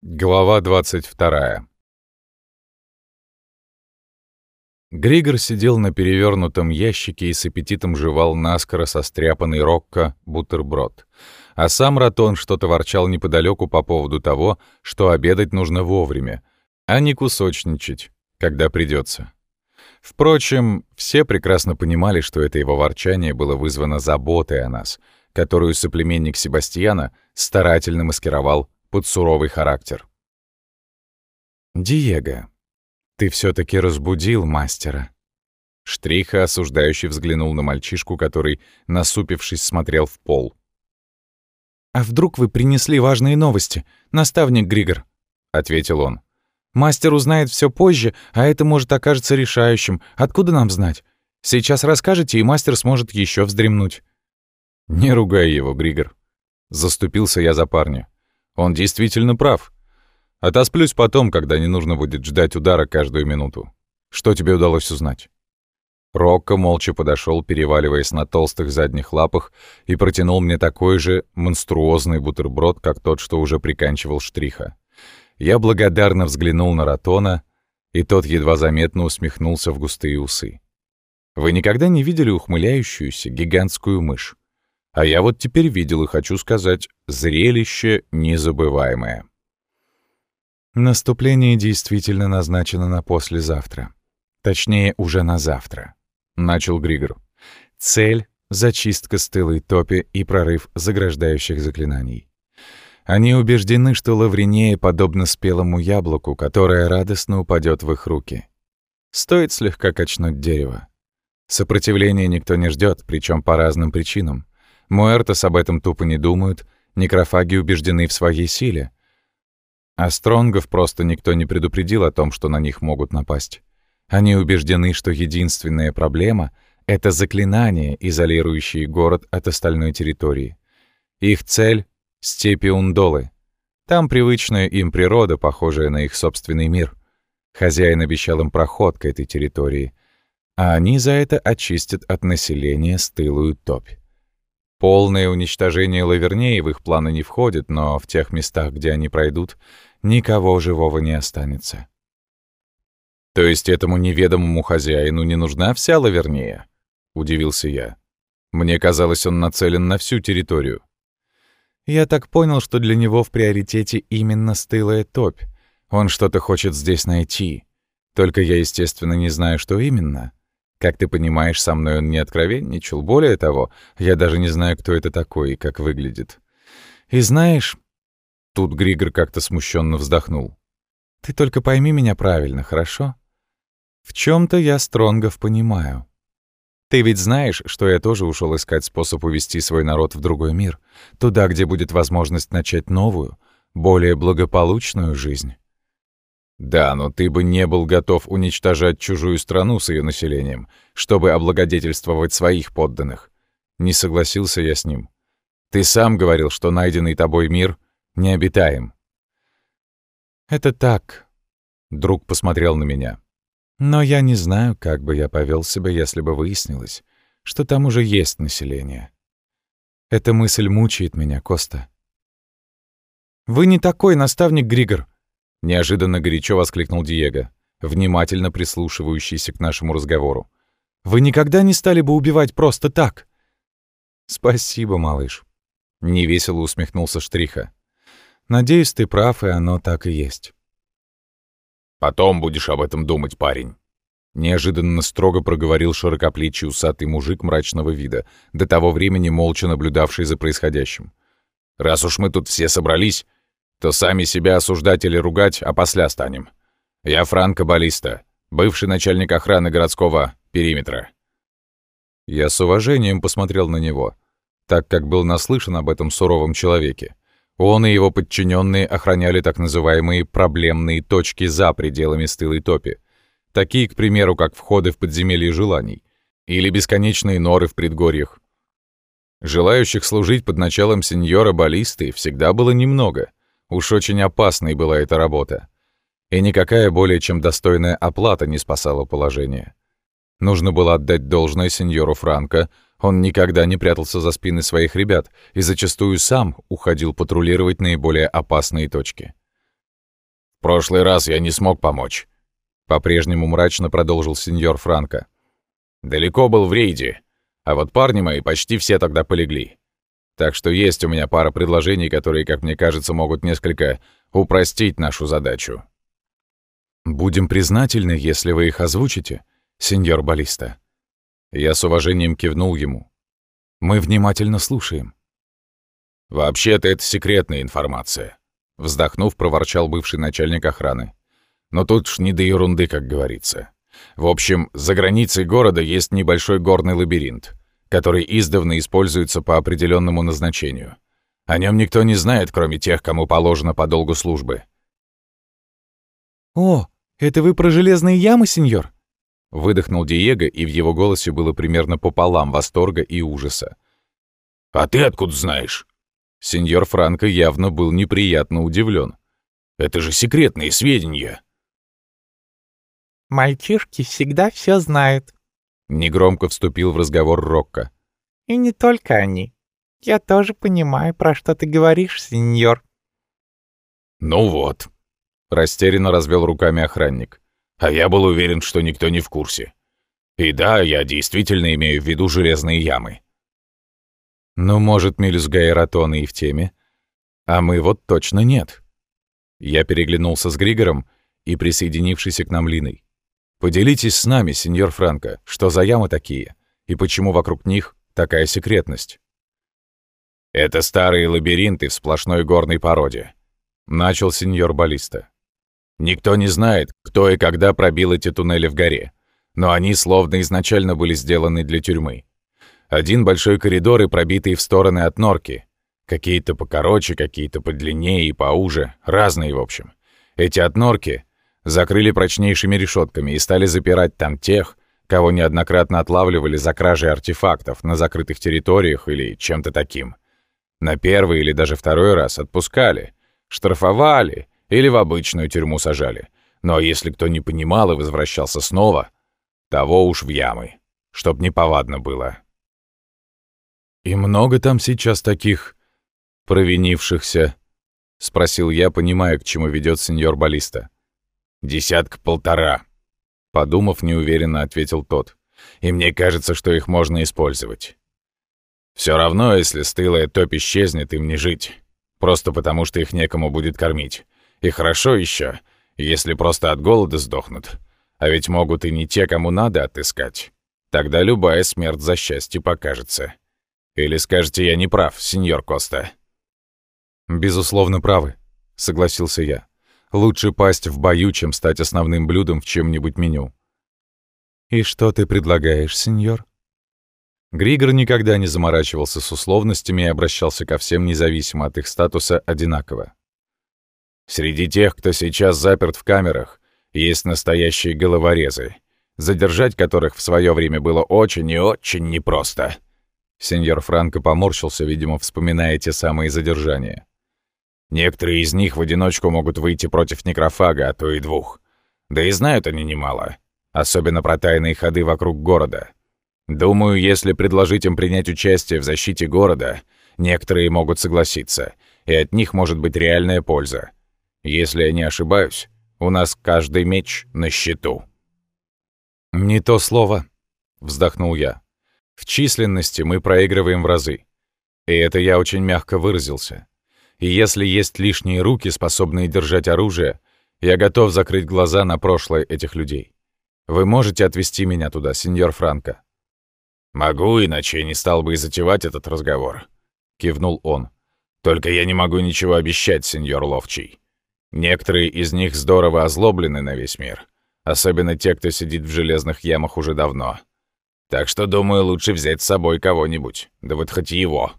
Глава 22. Григор сидел на перевернутом ящике и с аппетитом жевал наскоро состряпанный Рокко бутерброд. А сам Ратон что-то ворчал неподалеку по поводу того, что обедать нужно вовремя, а не кусочничать, когда придется. Впрочем, все прекрасно понимали, что это его ворчание было вызвано заботой о нас, которую соплеменник Себастьяна старательно маскировал под суровый характер. «Диего, ты все таки разбудил мастера». Штриха осуждающе взглянул на мальчишку, который, насупившись, смотрел в пол. «А вдруг вы принесли важные новости, наставник Григор?» — ответил он. «Мастер узнает все позже, а это может окажется решающим. Откуда нам знать? Сейчас расскажете, и мастер сможет еще вздремнуть». «Не ругай его, Григор». Заступился я за парня. Он действительно прав. Отосплюсь потом, когда не нужно будет ждать удара каждую минуту. Что тебе удалось узнать?» Рокко молча подошел, переваливаясь на толстых задних лапах, и протянул мне такой же монструозный бутерброд, как тот, что уже приканчивал штриха. Я благодарно взглянул на Ратона, и тот едва заметно усмехнулся в густые усы. Вы никогда не видели ухмыляющуюся гигантскую мышь? А я вот теперь видел и хочу сказать, зрелище незабываемое. Наступление действительно назначено на послезавтра. Точнее, уже на завтра. Начал Григор. Цель — зачистка стылой топи и прорыв заграждающих заклинаний. Они убеждены, что Лавринея подобно спелому яблоку, которое радостно упадет в их руки. Стоит слегка качнуть дерево. Сопротивления никто не ждет, причем по разным причинам. Муэртос об этом тупо не думают, некрофаги убеждены в своей силе. А стронгов просто никто не предупредил о том, что на них могут напасть. Они убеждены, что единственная проблема — это заклинания, изолирующие город от остальной территории. Их цель — степи Ундолы. Там привычная им природа, похожая на их собственный мир. Хозяин обещал им проход к этой территории, а они за это очистят от населения стылую топь. Полное уничтожение их планы не входит, но в тех местах, где они пройдут, никого живого не останется. «То есть этому неведомому хозяину не нужна вся Лавернея?» — удивился я. «Мне казалось, он нацелен на всю территорию». «Я так понял, что для него в приоритете именно стылая топь. Он что-то хочет здесь найти. Только я, естественно, не знаю, что именно. Как ты понимаешь, со мной он не откровенничал. Более того, я даже не знаю, кто это такой и как выглядит. И знаешь... Тут Григор как-то смущенно вздохнул. Ты только пойми меня правильно, хорошо? В чем то я Стронгов понимаю. Ты ведь знаешь, что я тоже ушел искать способ увести свой народ в другой мир, туда, где будет возможность начать новую, более благополучную жизнь. Да, но ты бы не был готов уничтожать чужую страну с ее населением, чтобы облагодетельствовать своих подданных. Не согласился я с ним. Ты сам говорил, что найденный тобой мир необитаем. Это так. Друг посмотрел на меня. Но я не знаю, как бы я повел себя, если бы выяснилось, что там уже есть население. Эта мысль мучает меня, Коста. «Вы не такой наставник, Григор», Неожиданно горячо воскликнул Диего, внимательно прислушивающийся к нашему разговору. «Вы никогда не стали бы убивать просто так?» «Спасибо, малыш», — невесело усмехнулся Штриха. «Надеюсь, ты прав, и оно так и есть». «Потом будешь об этом думать, парень», — неожиданно строго проговорил широкоплечий усатый мужик мрачного вида, до того времени молча наблюдавший за происходящим. «Раз уж мы тут все собрались, то сами себя осуждать или ругать, а после станем. Я Франко Балиста, бывший начальник охраны городского периметра». Я с уважением посмотрел на него, так как был наслышан об этом суровом человеке. Он и его подчиненные охраняли так называемые проблемные точки за пределами стылой топи, такие, к примеру, как входы в подземелье желаний или бесконечные норы в предгорьях. Желающих служить под началом сеньора Балисты всегда было немного — Уж очень опасной была эта работа. И никакая более чем достойная оплата не спасала положение. Нужно было отдать должное сеньору Франко, он никогда не прятался за спины своих ребят и зачастую сам уходил патрулировать наиболее опасные точки. В прошлый раз я не смог помочь. По-прежнему мрачно продолжил сеньор Франко. Далеко был в рейде, а вот парни мои почти все тогда полегли. Так что есть у меня пара предложений, которые, как мне кажется, могут несколько упростить нашу задачу. Будем признательны, если вы их озвучите, сеньор Баллиста. Я с уважением кивнул ему. Мы внимательно слушаем. Вообще-то это секретная информация. Вздохнув, проворчал бывший начальник охраны. Но тут ж не до ерунды, как говорится. В общем, за границей города есть небольшой горный лабиринт, который издавна используется по определенному назначению. О нем никто не знает, кроме тех, кому положено по долгу службы. «О, это вы про железные ямы, сеньор?» Выдохнул Диего, и в его голосе было примерно пополам восторга и ужаса. «А ты откуда знаешь?» Сеньор Франко явно был неприятно удивлен. «Это же секретные сведения!» Мальчишки всегда все знают. Негромко вступил в разговор Рокко. И не только они. Я тоже понимаю, про что ты говоришь, сеньор. Ну вот. Растерянно развел руками охранник. А я был уверен, что никто не в курсе. И да, я действительно имею в виду железные ямы. Ну, может, Мелюзга и Ратона и в теме. А мы вот точно нет. Я переглянулся с Григором и присоединившийся к нам Линой. Поделитесь с нами, сеньор Франко, что за ямы такие, и почему вокруг них такая секретность? Это старые лабиринты в сплошной горной породе, начал сеньор Баллиста. Никто не знает, кто и когда пробил эти туннели в горе, но они словно изначально были сделаны для тюрьмы. Один большой коридор и пробитые в стороны от норки. Какие-то покороче, какие-то подлиннее и поуже, разные в общем. Эти отнорки закрыли прочнейшими решетками и стали запирать там тех, кого неоднократно отлавливали за кражей артефактов на закрытых территориях или чем-то таким. На первый или даже второй раз отпускали, штрафовали или в обычную тюрьму сажали. Но если кто не понимал и возвращался снова, того уж в ямы, чтоб неповадно было. «И много там сейчас таких провинившихся?» — спросил я, понимая, к чему ведет сеньор Баллиста. «Десятка-полтора», — подумав, неуверенно ответил тот. «И мне кажется, что их можно использовать. Все равно, если стылая топ исчезнет, им не жить. Просто потому, что их некому будет кормить. И хорошо еще, если просто от голода сдохнут. А ведь могут и не те, кому надо отыскать. Тогда любая смерть за счастье покажется. Или скажете, я не прав, сеньор Коста?» «Безусловно, правы», — согласился я. Лучше пасть в бою, чем стать основным блюдом в чем-нибудь меню. «И что ты предлагаешь, сеньор?» Григор никогда не заморачивался с условностями и обращался ко всем независимо от их статуса одинаково. «Среди тех, кто сейчас заперт в камерах, есть настоящие головорезы, задержать которых в свое время было очень и очень непросто». Сеньор Франко поморщился, видимо, вспоминая те самые задержания. Некоторые из них в одиночку могут выйти против некрофага, а то и двух. Да и знают они немало. Особенно про тайные ходы вокруг города. Думаю, если предложить им принять участие в защите города, некоторые могут согласиться, и от них может быть реальная польза. Если я не ошибаюсь, у нас каждый меч на счету. «Не то слово», — вздохнул я. «В численности мы проигрываем в разы. И это я очень мягко выразился. И если есть лишние руки, способные держать оружие, я готов закрыть глаза на прошлое этих людей. Вы можете отвезти меня туда, сеньор Франко?» «Могу, иначе я не стал бы и затевать этот разговор», — кивнул он. «Только я не могу ничего обещать, сеньор Ловчий. Некоторые из них здорово озлоблены на весь мир, особенно те, кто сидит в железных ямах уже давно. Так что, думаю, лучше взять с собой кого-нибудь, да вот хоть его».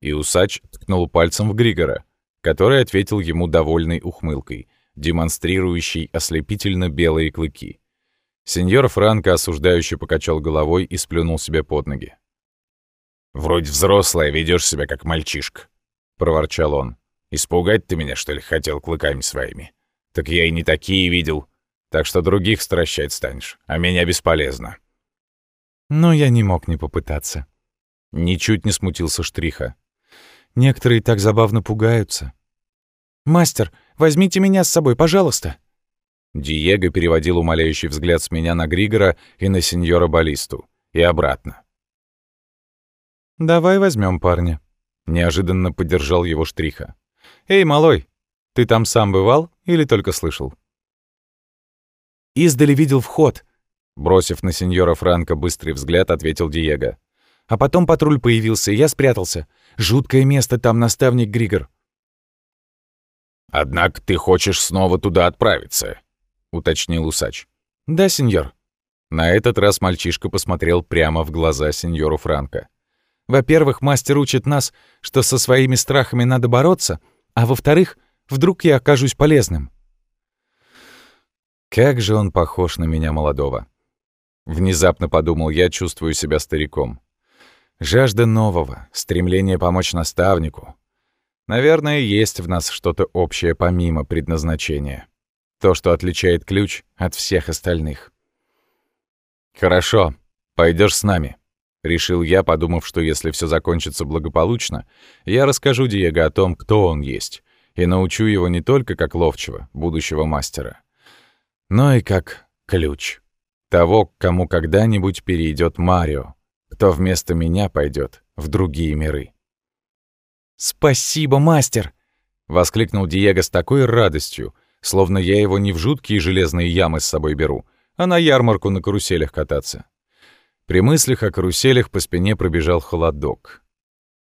И усач ткнул пальцем в Григора, который ответил ему довольной ухмылкой, демонстрирующей ослепительно белые клыки. Сеньор Франко осуждающе покачал головой и сплюнул себе под ноги. «Вроде взрослая, ведешь себя как мальчишка», — проворчал он. «Испугать ты меня, что ли, хотел клыками своими? Так я и не такие видел. Так что других стращать станешь, а меня бесполезно». Но я не мог не попытаться. Ничуть не смутился Штриха. Некоторые так забавно пугаются. «Мастер, возьмите меня с собой, пожалуйста!» Диего переводил умоляющий взгляд с меня на Григора и на сеньора Баллисту, и обратно. «Давай возьмем парня», — неожиданно поддержал его Штриха. «Эй, малой, ты там сам бывал или только слышал?» «Издали видел вход», — бросив на сеньора Франко быстрый взгляд, ответил Диего. «А потом патруль появился, и я спрятался. Жуткое место там, наставник Григор». «Однако ты хочешь снова туда отправиться», — уточнил усач. «Да, сеньор». На этот раз мальчишка посмотрел прямо в глаза сеньору Франко. «Во-первых, мастер учит нас, что со своими страхами надо бороться, а во-вторых, вдруг я окажусь полезным». Как же он похож на меня молодого. Внезапно подумал я, чувствую себя стариком. Жажда нового, стремление помочь наставнику. Наверное, есть в нас что-то общее помимо предназначения. То, что отличает ключ от всех остальных. «Хорошо, пойдешь с нами», — решил я, подумав, что если все закончится благополучно, я расскажу Диего о том, кто он есть, и научу его не только как ловчего, будущего мастера, но и как ключ. Того, к кому когда-нибудь перейдет Марио, кто вместо меня пойдет в другие миры. «Спасибо, мастер!» — воскликнул Диего с такой радостью, словно я его не в жуткие железные ямы с собой беру, а на ярмарку на каруселях кататься. При мыслях о каруселях по спине пробежал холодок.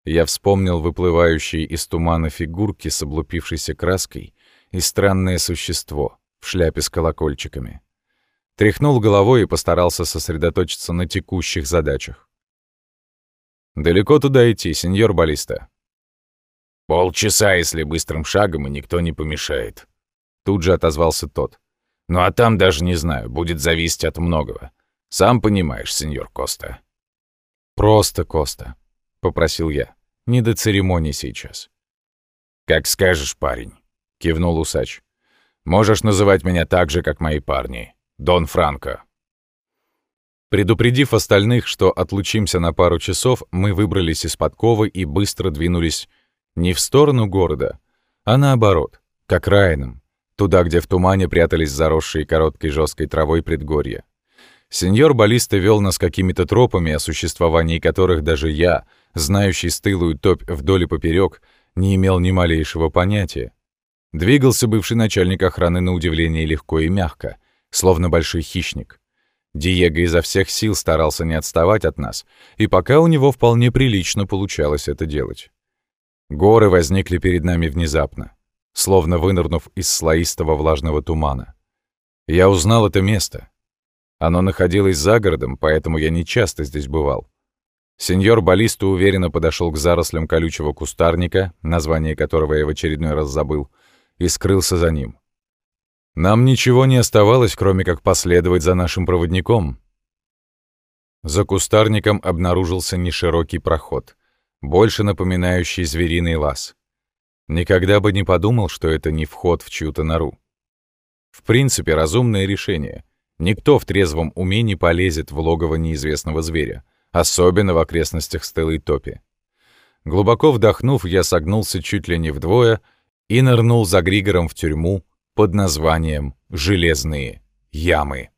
Я вспомнил выплывающие из тумана фигурки с облупившейся краской и странное существо в шляпе с колокольчиками. Тряхнул головой и постарался сосредоточиться на текущих задачах. «Далеко туда идти, сеньор Баллиста?» «Полчаса, если быстрым шагом, и никто не помешает», Тут же отозвался тот. «Ну а там даже не знаю, будет зависеть от многого. Сам понимаешь, сеньор Коста». «Просто Коста», — попросил я. «Не до церемонии сейчас». «Как скажешь, парень», — кивнул усач. «Можешь называть меня так же, как мои парни. Дон Франко». Предупредив остальных, что отлучимся на пару часов, мы выбрались из подковы и быстро двинулись не в сторону города, а наоборот, к окраинам, туда, где в тумане прятались заросшие короткой жесткой травой предгорья. Сеньор Баллиста вел нас какими-то тропами, о существовании которых даже я, знающий стылую топь вдоль и поперек, не имел ни малейшего понятия. Двигался бывший начальник охраны на удивление легко и мягко, словно большой хищник. Диего изо всех сил старался не отставать от нас, и пока у него вполне прилично получалось это делать. Горы возникли перед нами внезапно словно вынырнув из слоистого влажного тумана. Я узнал это место. Оно находилось за городом, поэтому я не часто здесь бывал. Сеньор Баллиста уверенно подошел к зарослям колючего кустарника, название которого я в очередной раз забыл, и скрылся за ним. Нам ничего не оставалось, кроме как последовать за нашим проводником. За кустарником обнаружился неширокий проход, больше напоминающий звериный лаз. Никогда бы не подумал, что это не вход в чью-то нору. В принципе, разумное решение. Никто в трезвом уме не полезет в логово неизвестного зверя, особенно в окрестностях Стеллы Топи. Глубоко вдохнув, я согнулся чуть ли не вдвое и нырнул за Григором в тюрьму под названием «Железные ямы».